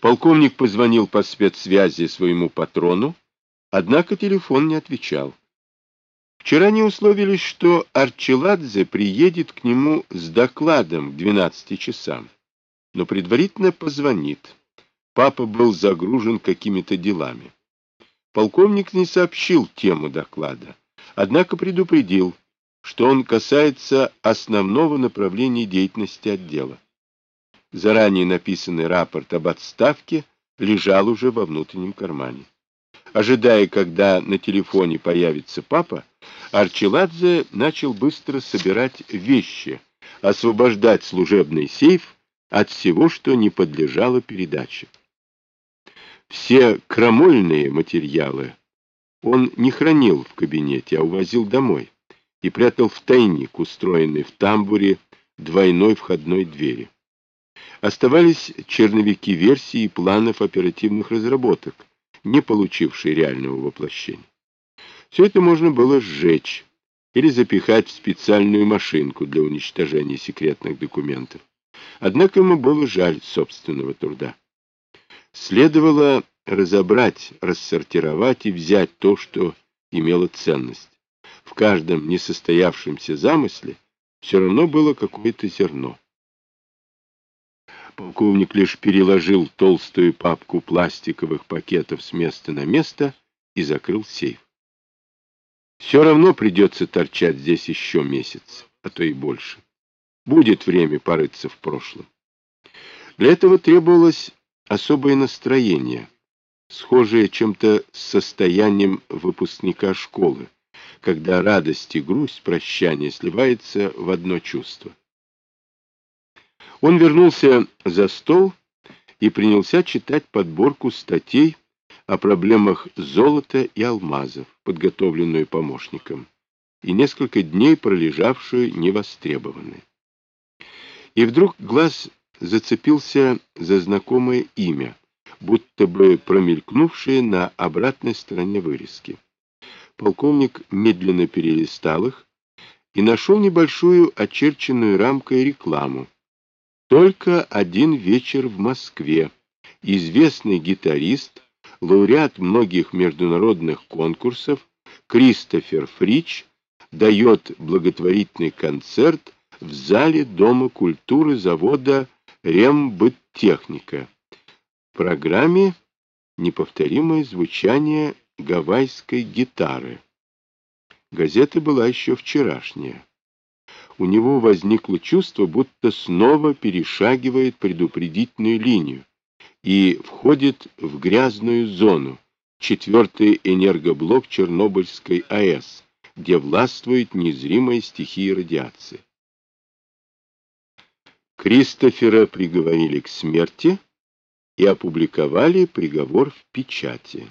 Полковник позвонил по спецсвязи своему патрону, однако телефон не отвечал. Вчера они условились, что Арчеладзе приедет к нему с докладом к 12 часам, но предварительно позвонит. Папа был загружен какими-то делами. Полковник не сообщил тему доклада, однако предупредил, что он касается основного направления деятельности отдела. Заранее написанный рапорт об отставке лежал уже во внутреннем кармане. Ожидая, когда на телефоне появится папа, Арчеладзе начал быстро собирать вещи, освобождать служебный сейф от всего, что не подлежало передаче. Все крамольные материалы он не хранил в кабинете, а увозил домой и прятал в тайник, устроенный в тамбуре двойной входной двери. Оставались черновики версий и планов оперативных разработок, не получившие реального воплощения. Все это можно было сжечь или запихать в специальную машинку для уничтожения секретных документов. Однако ему было жаль собственного труда. Следовало разобрать, рассортировать и взять то, что имело ценность. В каждом несостоявшемся замысле все равно было какое-то зерно. Полковник лишь переложил толстую папку пластиковых пакетов с места на место и закрыл сейф. Все равно придется торчать здесь еще месяц, а то и больше. Будет время порыться в прошлом. Для этого требовалось особое настроение, схожее чем-то с состоянием выпускника школы, когда радость и грусть прощания сливаются в одно чувство. Он вернулся за стол и принялся читать подборку статей о проблемах золота и алмазов, подготовленную помощником, и несколько дней пролежавшую невостребованной. И вдруг глаз зацепился за знакомое имя, будто бы промелькнувшее на обратной стороне вырезки. Полковник медленно перелистал их и нашел небольшую очерченную рамкой рекламу, только один вечер в Москве. Известный гитарист, лауреат многих международных конкурсов, Кристофер Фрич дает благотворительный концерт в зале Дома культуры завода Рембыттехника. В программе неповторимое звучание гавайской гитары. Газета была еще вчерашняя у него возникло чувство, будто снова перешагивает предупредительную линию и входит в грязную зону, четвертый энергоблок Чернобыльской АЭС, где властвует незримая стихия радиации. Кристофера приговорили к смерти и опубликовали приговор в печати.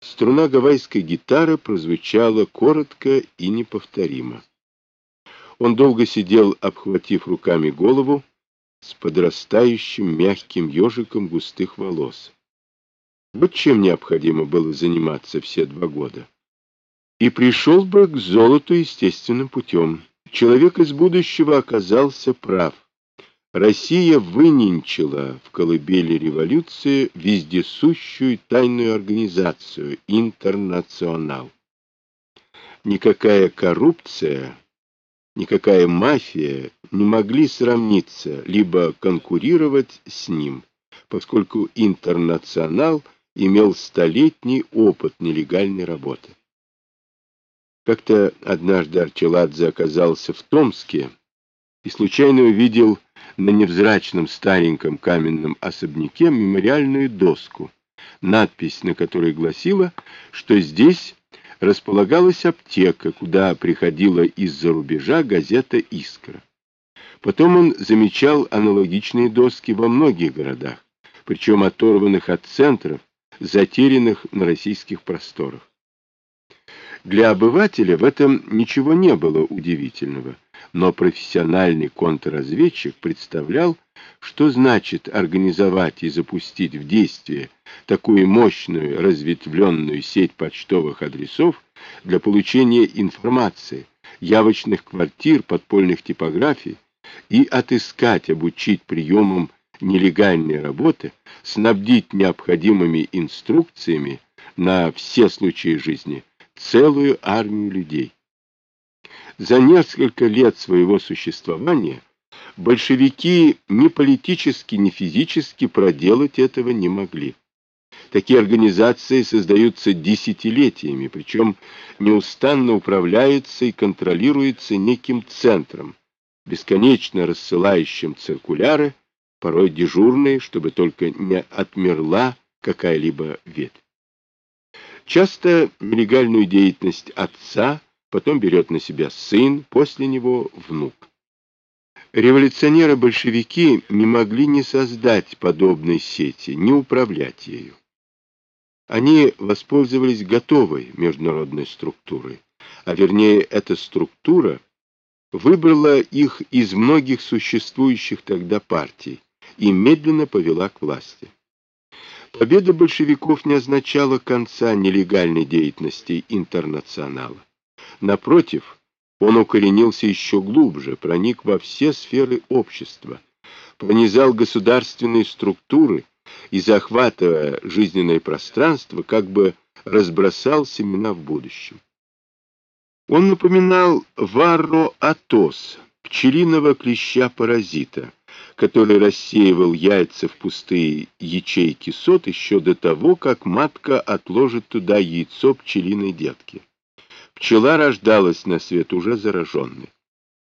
Струна гавайской гитары прозвучала коротко и неповторимо. Он долго сидел, обхватив руками голову, с подрастающим мягким ежиком густых волос. Вот чем необходимо было заниматься все два года. И пришел бы к золоту естественным путем. Человек из будущего оказался прав. Россия выненчила в колыбели революции вездесущую тайную организацию «Интернационал». Никакая коррупция никакая мафия не могли сравниться, либо конкурировать с ним, поскольку «Интернационал» имел столетний опыт нелегальной работы. Как-то однажды Арчеладзе оказался в Томске и случайно увидел на невзрачном стареньком каменном особняке мемориальную доску, надпись на которой гласила, что здесь располагалась аптека, куда приходила из-за рубежа газета «Искра». Потом он замечал аналогичные доски во многих городах, причем оторванных от центров, затерянных на российских просторах. Для обывателя в этом ничего не было удивительного, но профессиональный контрразведчик представлял, что значит организовать и запустить в действие такую мощную разветвленную сеть почтовых адресов для получения информации, явочных квартир, подпольных типографий и отыскать, обучить приемам нелегальной работы снабдить необходимыми инструкциями на все случаи жизни целую армию людей. За несколько лет своего существования большевики ни политически, ни физически проделать этого не могли. Такие организации создаются десятилетиями, причем неустанно управляются и контролируются неким центром, бесконечно рассылающим циркуляры, порой дежурные, чтобы только не отмерла какая-либо ветвь. Часто нелегальную деятельность отца потом берет на себя сын, после него внук. Революционеры-большевики не могли не создать подобной сети, не управлять ею. Они воспользовались готовой международной структурой, а вернее эта структура выбрала их из многих существующих тогда партий и медленно повела к власти. Победа большевиков не означала конца нелегальной деятельности интернационала. Напротив, он укоренился еще глубже, проник во все сферы общества, пронизал государственные структуры и, захватывая жизненное пространство, как бы разбросал семена в будущем. Он напоминал варро-атос, пчелиного клеща-паразита, который рассеивал яйца в пустые ячейки сот еще до того, как матка отложит туда яйцо пчелиной детки. Пчела рождалась на свет уже зараженной.